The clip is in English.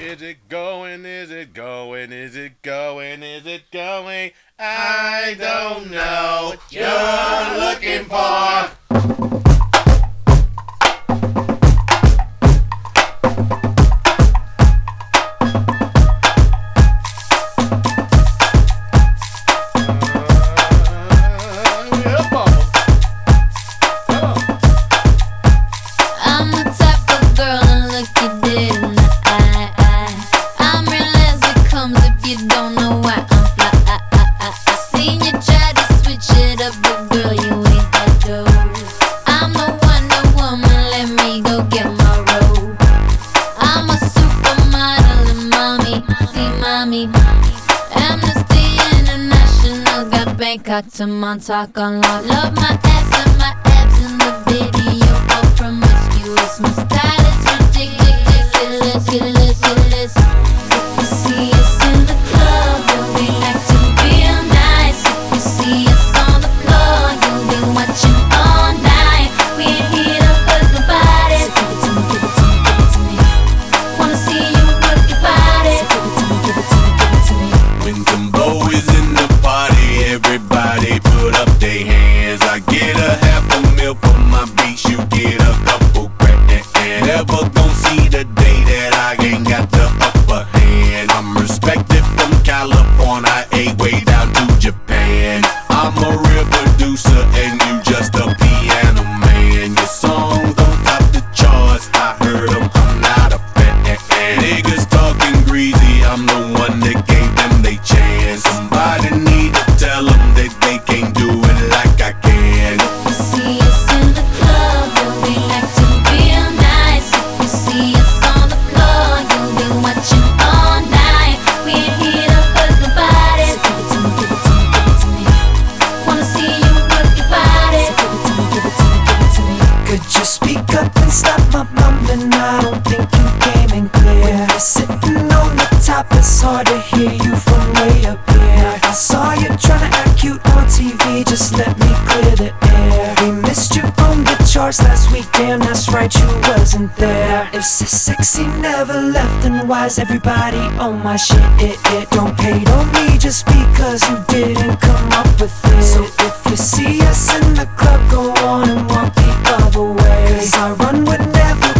Is it going? Is it going? Is it going? Is it going? I don't know you're looking for. Bangkok to Montauk on lock. Love my ass and my abs in the video. All promiscuous, my I'm a mumbling? I don't think you came in clear. When you're sitting on the top, it's hard to hear you from way up here. I saw you trying to act cute on TV, just let me clear the air. We missed you on the charts last weekend, that's right, you wasn't there. If sexy never left, then why's everybody on my shit? It, it don't hate on me just because you didn't come up with it. So if you see us in the club, go on and walk the other way. Cause our run would never